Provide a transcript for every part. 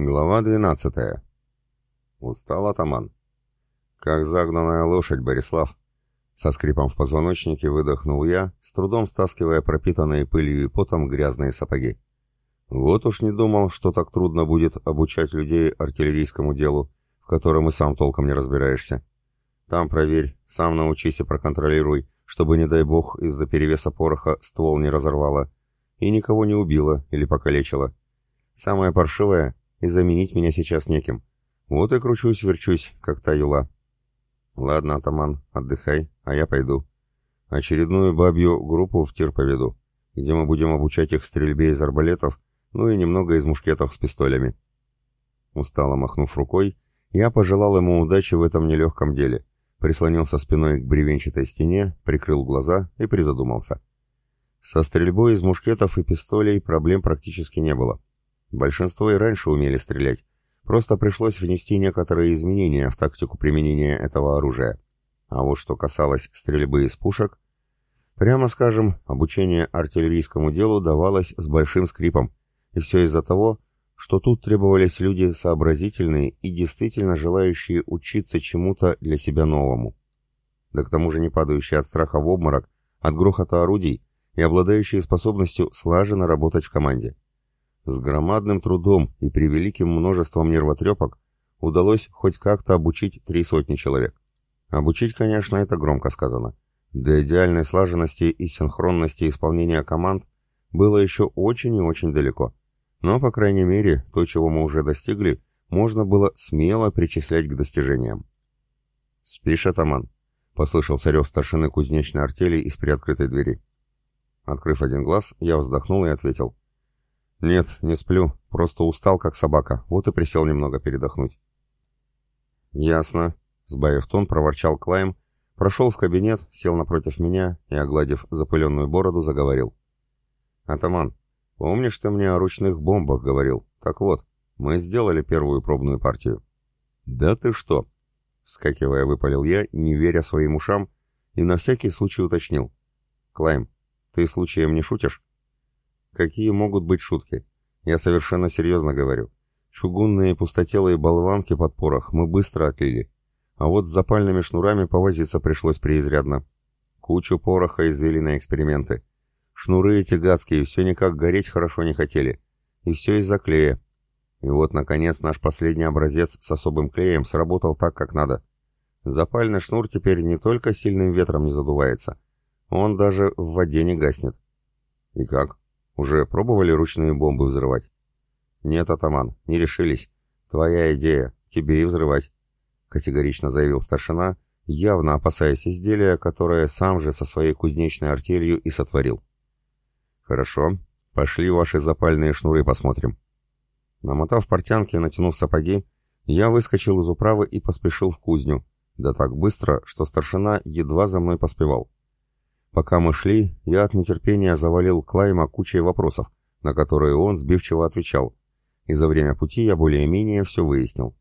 Глава 12. Устал атаман. Как загнанная лошадь, Борислав. Со скрипом в позвоночнике выдохнул я, с трудом стаскивая пропитанные пылью и потом грязные сапоги. Вот уж не думал, что так трудно будет обучать людей артиллерийскому делу, в котором и сам толком не разбираешься. Там проверь, сам научись и проконтролируй, чтобы, не дай бог, из-за перевеса пороха ствол не разорвало и никого не убило или покалечило. Самое паршивое — и заменить меня сейчас неким. Вот и кручусь-верчусь, как та юла. Ладно, атаман, отдыхай, а я пойду. Очередную бабью группу в тир поведу, где мы будем обучать их стрельбе из арбалетов, ну и немного из мушкетов с пистолями. Устало махнув рукой, я пожелал ему удачи в этом нелегком деле, прислонился спиной к бревенчатой стене, прикрыл глаза и призадумался. Со стрельбой из мушкетов и пистолей проблем практически не было. Большинство и раньше умели стрелять, просто пришлось внести некоторые изменения в тактику применения этого оружия. А вот что касалось стрельбы из пушек, прямо скажем, обучение артиллерийскому делу давалось с большим скрипом, и все из-за того, что тут требовались люди сообразительные и действительно желающие учиться чему-то для себя новому. Да к тому же не падающие от страха в обморок, от грохота орудий и обладающие способностью слаженно работать в команде. С громадным трудом и превеликим множеством нервотрепок удалось хоть как-то обучить три сотни человек. Обучить, конечно, это громко сказано. До идеальной слаженности и синхронности исполнения команд было еще очень и очень далеко. Но, по крайней мере, то, чего мы уже достигли, можно было смело причислять к достижениям. «Спишь, атаман?» — послышался рев старшины кузнечной артели из приоткрытой двери. Открыв один глаз, я вздохнул и ответил. «Нет, не сплю. Просто устал, как собака. Вот и присел немного передохнуть». «Ясно», — сбавив тон, проворчал Клайм, прошел в кабинет, сел напротив меня и, огладив запыленную бороду, заговорил. «Атаман, помнишь, ты мне о ручных бомбах говорил? Так вот, мы сделали первую пробную партию». «Да ты что?» — вскакивая, выпалил я, не веря своим ушам, и на всякий случай уточнил. «Клайм, ты случаем не шутишь?» Какие могут быть шутки? Я совершенно серьезно говорю. Чугунные пустотелые болванки под порох мы быстро отлили. А вот с запальными шнурами повозиться пришлось преизрядно. Кучу пороха извели на эксперименты. Шнуры эти гадские все никак гореть хорошо не хотели. И все из-за клея. И вот, наконец, наш последний образец с особым клеем сработал так, как надо. Запальный шнур теперь не только сильным ветром не задувается, он даже в воде не гаснет. И как? Уже пробовали ручные бомбы взрывать? Нет, атаман, не решились. Твоя идея, тебе и взрывать. Категорично заявил старшина, явно опасаясь изделия, которое сам же со своей кузнечной артелью и сотворил. Хорошо, пошли ваши запальные шнуры посмотрим. Намотав портянки и натянув сапоги, я выскочил из управы и поспешил в кузню, да так быстро, что старшина едва за мной поспевал. Пока мы шли, я от нетерпения завалил Клайма кучей вопросов, на которые он сбивчиво отвечал, и за время пути я более-менее все выяснил.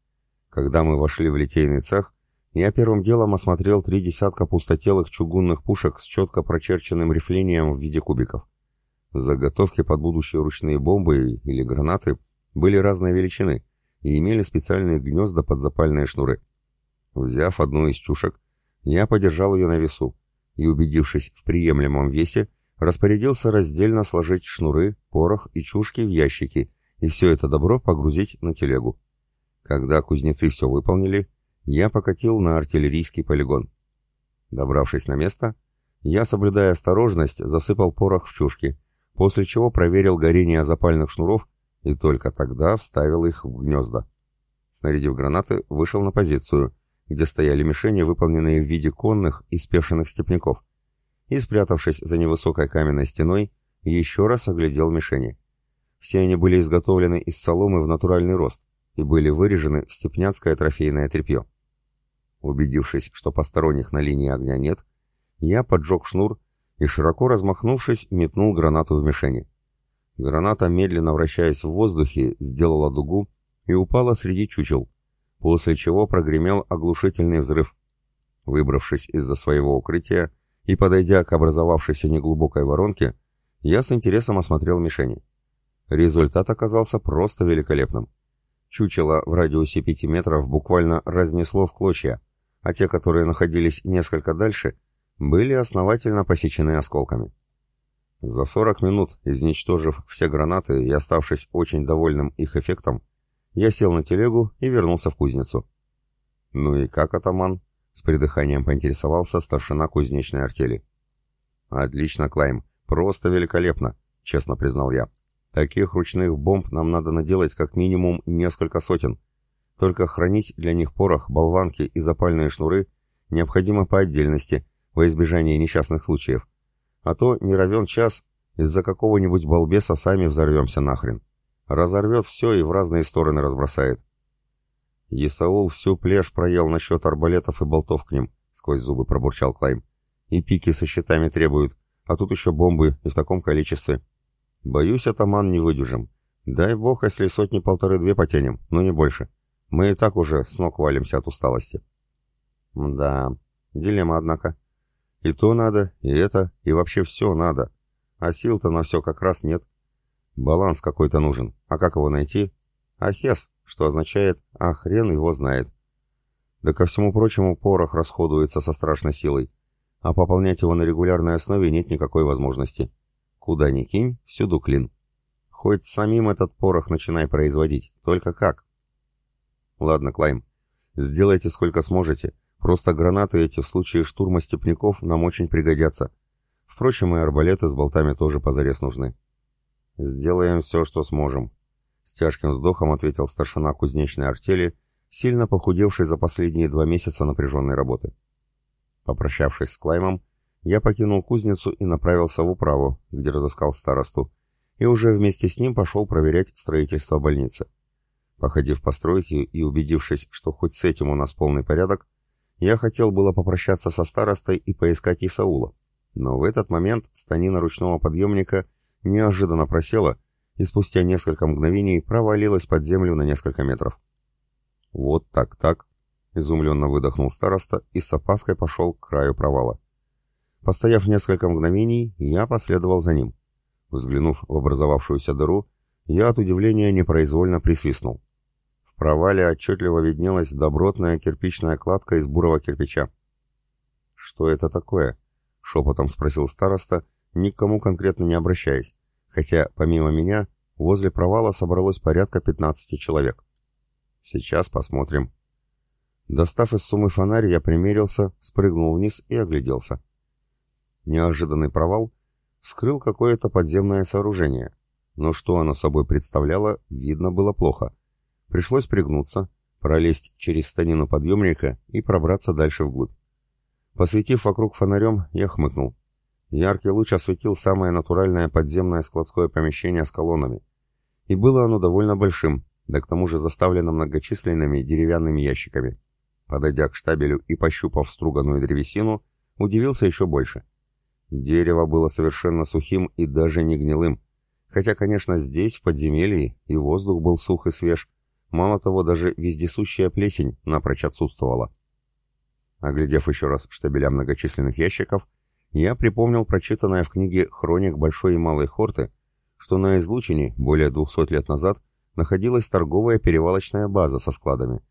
Когда мы вошли в литейный цех, я первым делом осмотрел три десятка пустотелых чугунных пушек с четко прочерченным рифлением в виде кубиков. Заготовки под будущие ручные бомбы или гранаты были разной величины и имели специальные гнезда под запальные шнуры. Взяв одну из чушек, я подержал ее на весу, и, убедившись в приемлемом весе, распорядился раздельно сложить шнуры, порох и чушки в ящики и все это добро погрузить на телегу. Когда кузнецы все выполнили, я покатил на артиллерийский полигон. Добравшись на место, я, соблюдая осторожность, засыпал порох в чушки, после чего проверил горение запальных шнуров и только тогда вставил их в гнезда. Снарядив гранаты, вышел на позицию — где стояли мишени, выполненные в виде конных и спешенных степняков, и, спрятавшись за невысокой каменной стеной, еще раз оглядел мишени. Все они были изготовлены из соломы в натуральный рост и были вырежены в степняцкое трофейное тряпье. Убедившись, что посторонних на линии огня нет, я поджег шнур и, широко размахнувшись, метнул гранату в мишени. Граната, медленно вращаясь в воздухе, сделала дугу и упала среди чучел, после чего прогремел оглушительный взрыв. Выбравшись из-за своего укрытия и подойдя к образовавшейся неглубокой воронке, я с интересом осмотрел мишени. Результат оказался просто великолепным. Чучело в радиусе пяти метров буквально разнесло в клочья, а те, которые находились несколько дальше, были основательно посечены осколками. За 40 минут, изничтожив все гранаты и оставшись очень довольным их эффектом, я сел на телегу и вернулся в кузницу. «Ну и как, атаман?» — с придыханием поинтересовался старшина кузнечной артели. «Отлично, Клайм, просто великолепно», — честно признал я. «Таких ручных бомб нам надо наделать как минимум несколько сотен. Только хранить для них порох, болванки и запальные шнуры необходимо по отдельности, во избежание несчастных случаев. А то не равен час, из-за какого-нибудь балбеса сами взорвемся нахрен. Разорвет все и в разные стороны разбросает. Исаул всю плешь проел насчет арбалетов и болтов к ним, сквозь зубы пробурчал Клайм. И пики со щитами требуют, а тут еще бомбы и в таком количестве. Боюсь, атаман не выдержим. Дай бог, если сотни-полторы-две потянем, но не больше. Мы и так уже с ног валимся от усталости. Да, дилемма, однако. И то надо, и это, и вообще все надо. А сил-то на все как раз нет. Баланс какой-то нужен. А как его найти? Ахес, что означает «а хрен его знает». Да ко всему прочему порох расходуется со страшной силой, а пополнять его на регулярной основе нет никакой возможности. Куда ни кинь, всюду клин. Хоть самим этот порох начинай производить, только как? Ладно, Клайм, сделайте сколько сможете, Просто гранаты эти в случае штурма степняков нам очень пригодятся. Впрочем, и арбалеты с болтами тоже позарез нужны. Сделаем все, что сможем. С тяжким вздохом ответил старшина кузнечной артели, сильно похудевший за последние два месяца напряженной работы. Попрощавшись с Клаймом, я покинул кузницу и направился в управу, где разыскал старосту, и уже вместе с ним пошел проверять строительство больницы. Походив по стройке и убедившись, что хоть с этим у нас полный порядок, я хотел было попрощаться со старостой и поискать Исаула, но в этот момент станина ручного подъемника неожиданно просела и спустя несколько мгновений провалилась под землю на несколько метров. «Вот так-так», — изумленно выдохнул староста и с опаской пошел к краю провала. Постояв несколько мгновений, я последовал за ним. Взглянув в образовавшуюся дыру, я от удивления непроизвольно присвистнул провале отчетливо виднелась добротная кирпичная кладка из бурого кирпича. «Что это такое?» — шепотом спросил староста, никому конкретно не обращаясь, хотя, помимо меня, возле провала собралось порядка 15 человек. «Сейчас посмотрим». Достав из суммы фонарь, я примерился, спрыгнул вниз и огляделся. Неожиданный провал вскрыл какое-то подземное сооружение, но что оно собой представляло, видно было плохо — Пришлось пригнуться, пролезть через станину подъемника и пробраться дальше вглубь. Посветив вокруг фонарем, я хмыкнул. Яркий луч осветил самое натуральное подземное складское помещение с колоннами. И было оно довольно большим, да к тому же заставлено многочисленными деревянными ящиками. Подойдя к штабелю и пощупав струганную древесину, удивился еще больше. Дерево было совершенно сухим и даже не гнилым, хотя, конечно, здесь, в подземелье, и воздух был сух и свеж, Мало того, даже вездесущая плесень напрочь отсутствовала. Оглядев еще раз штабеля многочисленных ящиков, я припомнил прочитанное в книге «Хроник Большой и Малой Хорты», что на излучине более 200 лет назад находилась торговая перевалочная база со складами.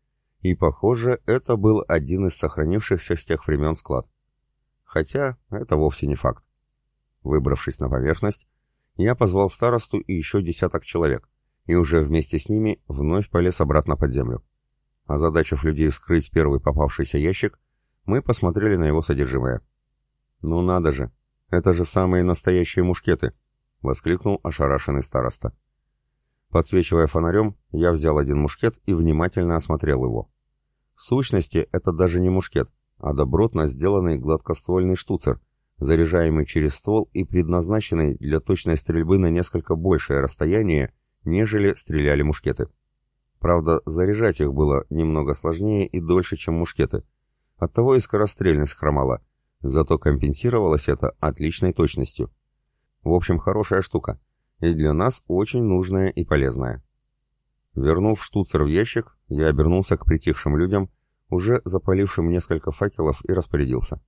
И, похоже, это был один из сохранившихся с тех времен склад. Хотя это вовсе не факт. Выбравшись на поверхность, я позвал старосту и еще десяток человек, и уже вместе с ними вновь полез обратно под землю. Озадачив людей вскрыть первый попавшийся ящик, мы посмотрели на его содержимое. «Ну надо же! Это же самые настоящие мушкеты!» — воскликнул ошарашенный староста. Подсвечивая фонарем, я взял один мушкет и внимательно осмотрел его. В сущности, это даже не мушкет, а добротно сделанный гладкоствольный штуцер, заряжаемый через ствол и предназначенный для точной стрельбы на несколько большее расстояние, нежели стреляли мушкеты. Правда, заряжать их было немного сложнее и дольше, чем мушкеты. Оттого и скорострельность хромала, зато компенсировалось это отличной точностью. В общем, хорошая штука, и для нас очень нужная и полезная. Вернув штуцер в ящик, я обернулся к притихшим людям, уже запалившим несколько факелов, и распорядился.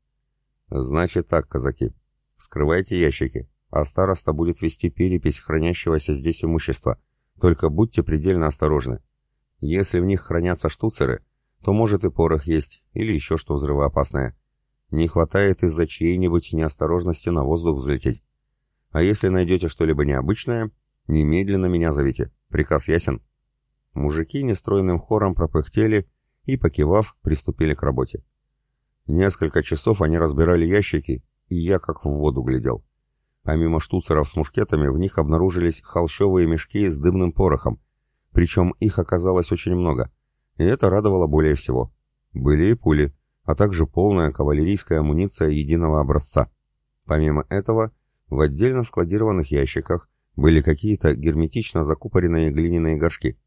«Значит так, казаки, вскрывайте ящики, а староста будет вести перепись хранящегося здесь имущества, только будьте предельно осторожны. Если в них хранятся штуцеры, то может и порох есть, или еще что взрывоопасное. Не хватает из-за чьей-нибудь неосторожности на воздух взлететь. А если найдете что-либо необычное, немедленно меня зовите. Приказ ясен?» Мужики нестройным хором пропыхтели и, покивав, приступили к работе. Несколько часов они разбирали ящики, и я как в воду глядел. Помимо штуцеров с мушкетами, в них обнаружились холщовые мешки с дымным порохом, причем их оказалось очень много, и это радовало более всего. Были и пули, а также полная кавалерийская амуниция единого образца. Помимо этого, в отдельно складированных ящиках были какие-то герметично закупоренные глиняные горшки.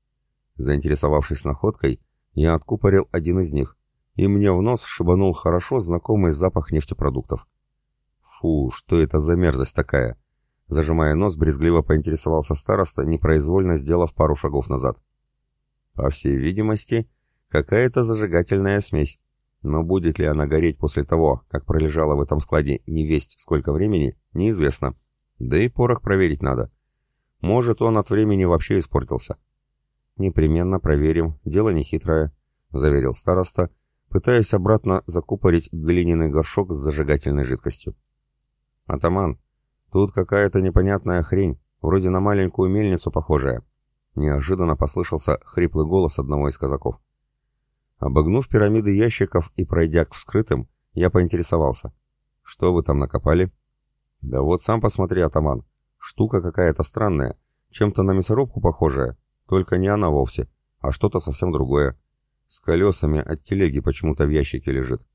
Заинтересовавшись находкой, я откупорил один из них, и мне в нос шибанул хорошо знакомый запах нефтепродуктов. Фу, что это за мерзость такая? Зажимая нос, брезгливо поинтересовался староста, непроизвольно сделав пару шагов назад. По всей видимости, какая-то зажигательная смесь. Но будет ли она гореть после того, как пролежала в этом складе невесть сколько времени, неизвестно. Да и порох проверить надо. Может, он от времени вообще испортился. «Непременно проверим, дело нехитрое», — заверил староста, пытаясь обратно закупорить глиняный горшок с зажигательной жидкостью. «Атаман, тут какая-то непонятная хрень, вроде на маленькую мельницу похожая», — неожиданно послышался хриплый голос одного из казаков. Обогнув пирамиды ящиков и пройдя к вскрытым, я поинтересовался. «Что вы там накопали?» «Да вот сам посмотри, атаман. Штука какая-то странная, чем-то на мясорубку похожая, только не она вовсе, а что-то совсем другое. С колесами от телеги почему-то в ящике лежит.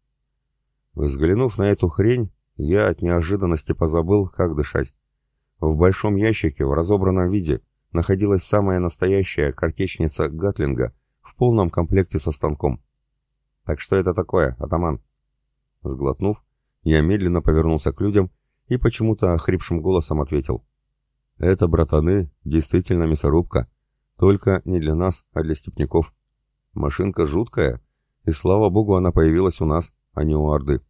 Взглянув на эту хрень, я от неожиданности позабыл, как дышать. В большом ящике в разобранном виде находилась самая настоящая картечница Гатлинга полном комплекте со станком. «Так что это такое, атаман?» Сглотнув, я медленно повернулся к людям и почему-то охрипшим голосом ответил. «Это, братаны, действительно мясорубка. Только не для нас, а для степняков. Машинка жуткая, и слава богу, она появилась у нас, а не у Орды.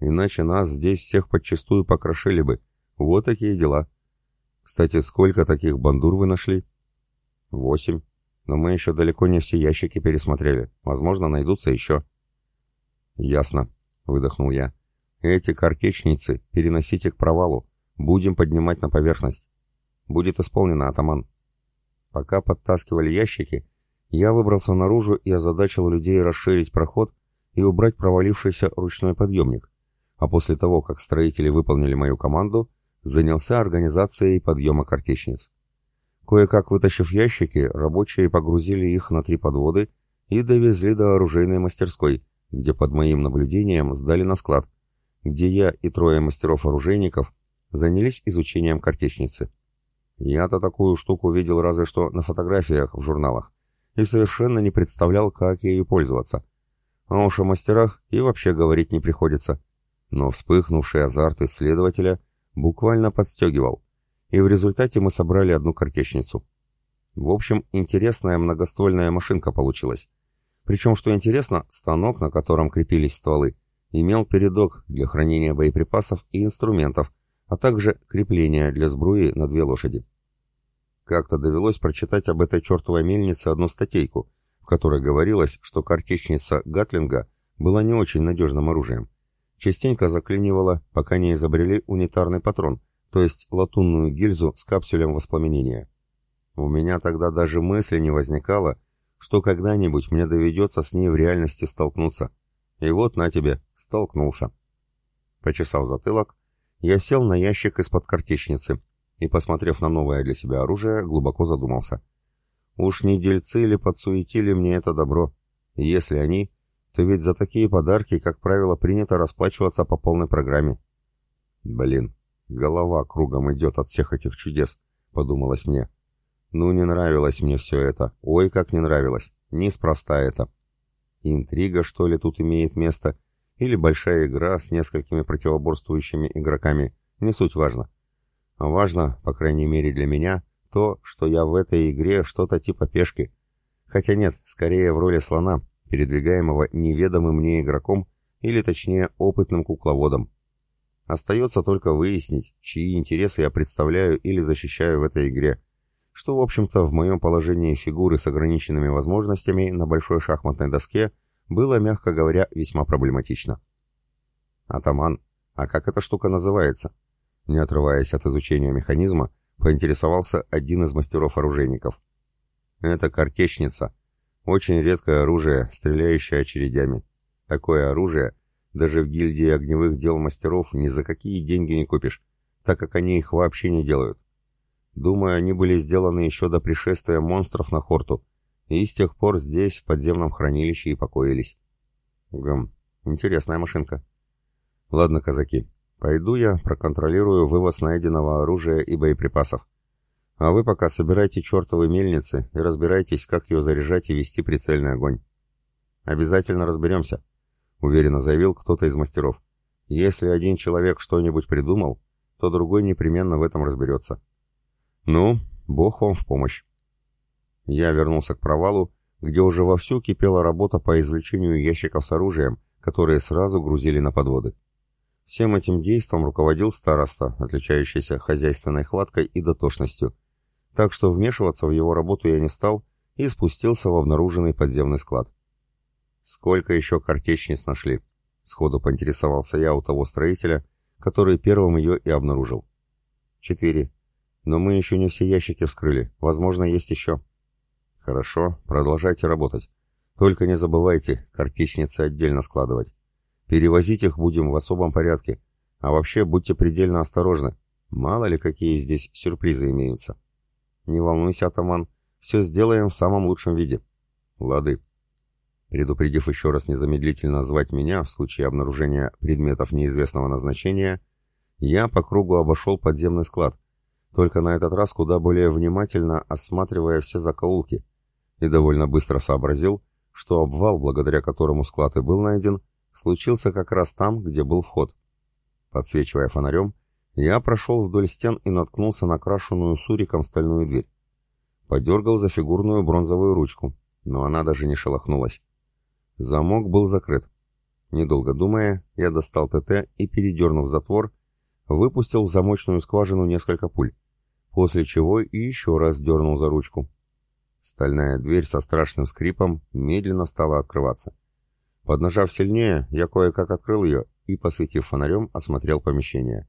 Иначе нас здесь всех подчистую покрошили бы. Вот такие дела. Кстати, сколько таких бандур вы нашли? Восемь. Но мы еще далеко не все ящики пересмотрели. Возможно, найдутся еще. Ясно, выдохнул я. Эти картечницы переносите к провалу. Будем поднимать на поверхность. Будет исполнено, атаман. Пока подтаскивали ящики, я выбрался наружу и озадачил людей расширить проход и убрать провалившийся ручной подъемник, а после того, как строители выполнили мою команду, занялся организацией подъема картечниц. Кое-как вытащив ящики, рабочие погрузили их на три подводы и довезли до оружейной мастерской, где под моим наблюдением сдали на склад, где я и трое мастеров-оружейников занялись изучением картечницы. Я-то такую штуку видел разве что на фотографиях в журналах и совершенно не представлял, как ею пользоваться. А уж о мастерах и вообще говорить не приходится. Но вспыхнувший азарт исследователя буквально подстегивал, и в результате мы собрали одну картечницу. В общем, интересная многоствольная машинка получилась. Причем, что интересно, станок, на котором крепились стволы, имел передок для хранения боеприпасов и инструментов, а также крепления для сбруи на две лошади. Как-то довелось прочитать об этой чертовой мельнице одну статейку, в которой говорилось, что картечница Гатлинга была не очень надежным оружием. Частенько заклинивала, пока не изобрели унитарный патрон, то есть латунную гильзу с капсулем воспламенения. У меня тогда даже мысли не возникало, что когда-нибудь мне доведется с ней в реальности столкнуться. И вот на тебе, столкнулся. Почесав затылок, я сел на ящик из-под картечницы и, посмотрев на новое для себя оружие, глубоко задумался. Уж не дельцы ли подсуетили мне это добро? Если они, то ведь за такие подарки, как правило, принято расплачиваться по полной программе. Блин, голова кругом идет от всех этих чудес, подумалось мне. Ну, не нравилось мне все это. Ой, как не нравилось. Неспроста это. Интрига, что ли, тут имеет место? или большая игра с несколькими противоборствующими игроками, не суть важно. Важно, по крайней мере для меня, то, что я в этой игре что-то типа пешки. Хотя нет, скорее в роли слона, передвигаемого неведомым мне игроком, или точнее опытным кукловодом. Остается только выяснить, чьи интересы я представляю или защищаю в этой игре, что, в общем-то, в моем положении фигуры с ограниченными возможностями на большой шахматной доске было, мягко говоря, весьма проблематично. «Атаман, а как эта штука называется?» Не отрываясь от изучения механизма, поинтересовался один из мастеров-оружейников. «Это картечница. Очень редкое оружие, стреляющее очередями. Такое оружие даже в гильдии огневых дел мастеров ни за какие деньги не купишь, так как они их вообще не делают. Думаю, они были сделаны еще до пришествия монстров на Хорту, и с тех пор здесь, в подземном хранилище, и покоились. Гм, интересная машинка. Ладно, казаки, пойду я проконтролирую вывоз найденного оружия и боеприпасов. А вы пока собирайте чертовы мельницы и разбирайтесь, как ее заряжать и вести прицельный огонь. Обязательно разберемся, уверенно заявил кто-то из мастеров. Если один человек что-нибудь придумал, то другой непременно в этом разберется. «Ну, Бог вам в помощь». Я вернулся к провалу, где уже вовсю кипела работа по извлечению ящиков с оружием, которые сразу грузили на подводы. Всем этим действом руководил староста, отличающийся хозяйственной хваткой и дотошностью, так что вмешиваться в его работу я не стал и спустился в обнаруженный подземный склад. «Сколько еще картечниц нашли?» — сходу поинтересовался я у того строителя, который первым ее и обнаружил. «Четыре», но мы еще не все ящики вскрыли. Возможно, есть еще. Хорошо, продолжайте работать. Только не забывайте картечницы отдельно складывать. Перевозить их будем в особом порядке. А вообще будьте предельно осторожны. Мало ли какие здесь сюрпризы имеются. Не волнуйся, атаман. Все сделаем в самом лучшем виде. Лады. Предупредив еще раз незамедлительно звать меня в случае обнаружения предметов неизвестного назначения, я по кругу обошел подземный склад, только на этот раз куда более внимательно осматривая все закоулки, и довольно быстро сообразил, что обвал, благодаря которому склад и был найден, случился как раз там, где был вход. Подсвечивая фонарем, я прошел вдоль стен и наткнулся на крашенную суриком стальную дверь. Подергал за фигурную бронзовую ручку, но она даже не шелохнулась. Замок был закрыт. Недолго думая, я достал ТТ и, передернув затвор, выпустил в замочную скважину несколько пуль, после чего и еще раз дернул за ручку. Стальная дверь со страшным скрипом медленно стала открываться. Поднажав сильнее, я кое-как открыл ее и, посветив фонарем, осмотрел помещение.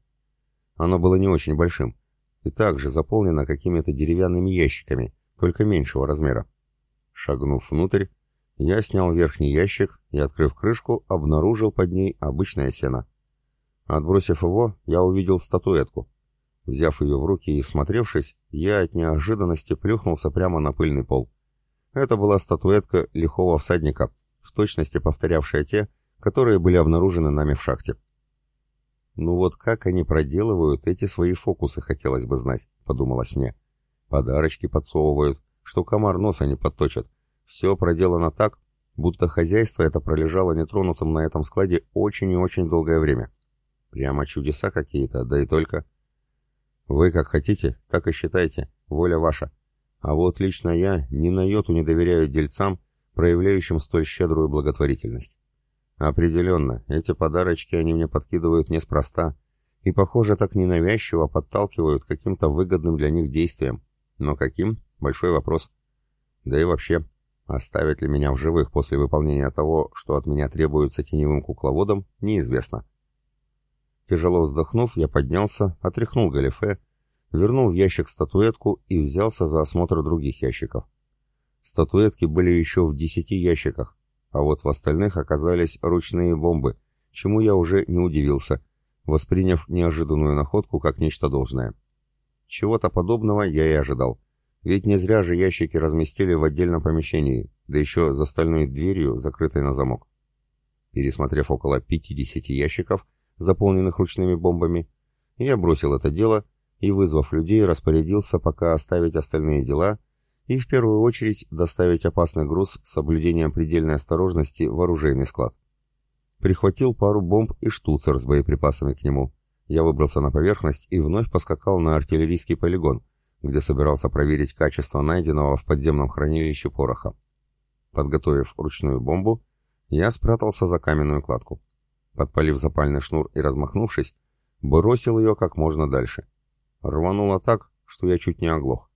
Оно было не очень большим и также заполнено какими-то деревянными ящиками, только меньшего размера. Шагнув внутрь, я снял верхний ящик и, открыв крышку, обнаружил под ней обычное сено. Отбросив его, я увидел статуэтку. Взяв ее в руки и всмотревшись, я от неожиданности плюхнулся прямо на пыльный пол. Это была статуэтка лихого всадника, в точности повторявшая те, которые были обнаружены нами в шахте. «Ну вот как они проделывают эти свои фокусы, хотелось бы знать», — подумалось мне. «Подарочки подсовывают, что комар носа не подточат. Все проделано так, будто хозяйство это пролежало нетронутым на этом складе очень и очень долгое время». Прямо чудеса какие-то, да и только. Вы как хотите, так и считайте, воля ваша. А вот лично я ни на йоту не доверяю дельцам, проявляющим столь щедрую благотворительность. Определенно, эти подарочки они мне подкидывают неспроста, и, похоже, так ненавязчиво подталкивают каким-то выгодным для них действием. Но каким? Большой вопрос. Да и вообще, оставят ли меня в живых после выполнения того, что от меня требуется теневым кукловодом, неизвестно. Тяжело вздохнув, я поднялся, отряхнул галифе, вернул в ящик статуэтку и взялся за осмотр других ящиков. Статуэтки были еще в десяти ящиках, а вот в остальных оказались ручные бомбы, чему я уже не удивился, восприняв неожиданную находку как нечто должное. Чего-то подобного я и ожидал, ведь не зря же ящики разместили в отдельном помещении, да еще за стальной дверью, закрытой на замок. Пересмотрев около 50 ящиков, заполненных ручными бомбами, я бросил это дело и, вызвав людей, распорядился пока оставить остальные дела и в первую очередь доставить опасный груз с соблюдением предельной осторожности в оружейный склад. Прихватил пару бомб и штуцер с боеприпасами к нему. Я выбрался на поверхность и вновь поскакал на артиллерийский полигон, где собирался проверить качество найденного в подземном хранилище пороха. Подготовив ручную бомбу, я спрятался за каменную кладку подпалив запальный шнур и размахнувшись, бросил ее как можно дальше. Рвануло так, что я чуть не оглох.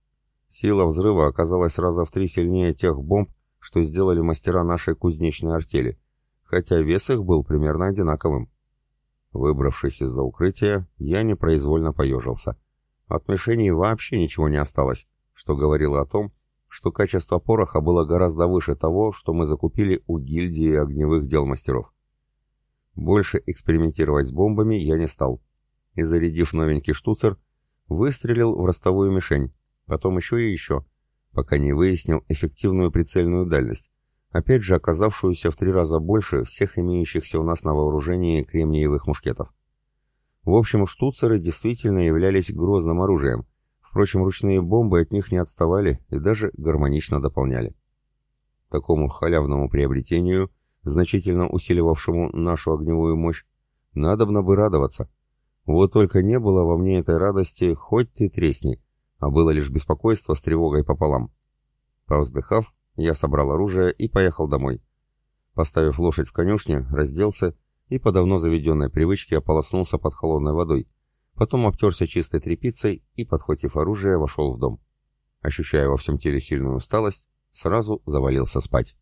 Сила взрыва оказалась раза в три сильнее тех бомб, что сделали мастера нашей кузнечной артели, хотя вес их был примерно одинаковым. Выбравшись из-за укрытия, я непроизвольно поежился. От мишеней вообще ничего не осталось, что говорило о том, что качество пороха было гораздо выше того, что мы закупили у гильдии огневых дел мастеров. Больше экспериментировать с бомбами я не стал, и, зарядив новенький штуцер, выстрелил в ростовую мишень, потом еще и еще, пока не выяснил эффективную прицельную дальность, опять же оказавшуюся в три раза больше всех имеющихся у нас на вооружении кремниевых мушкетов. В общем, штуцеры действительно являлись грозным оружием, впрочем, ручные бомбы от них не отставали и даже гармонично дополняли. Такому халявному приобретению, значительно усиливавшему нашу огневую мощь, надобно бы радоваться. Вот только не было во мне этой радости хоть ты тресни, а было лишь беспокойство с тревогой пополам. Повздыхав, я собрал оружие и поехал домой. Поставив лошадь в конюшне, разделся и по давно заведенной привычке ополоснулся под холодной водой, потом обтерся чистой тряпицей и, подхватив оружие, вошел в дом. Ощущая во всем теле сильную усталость, сразу завалился спать.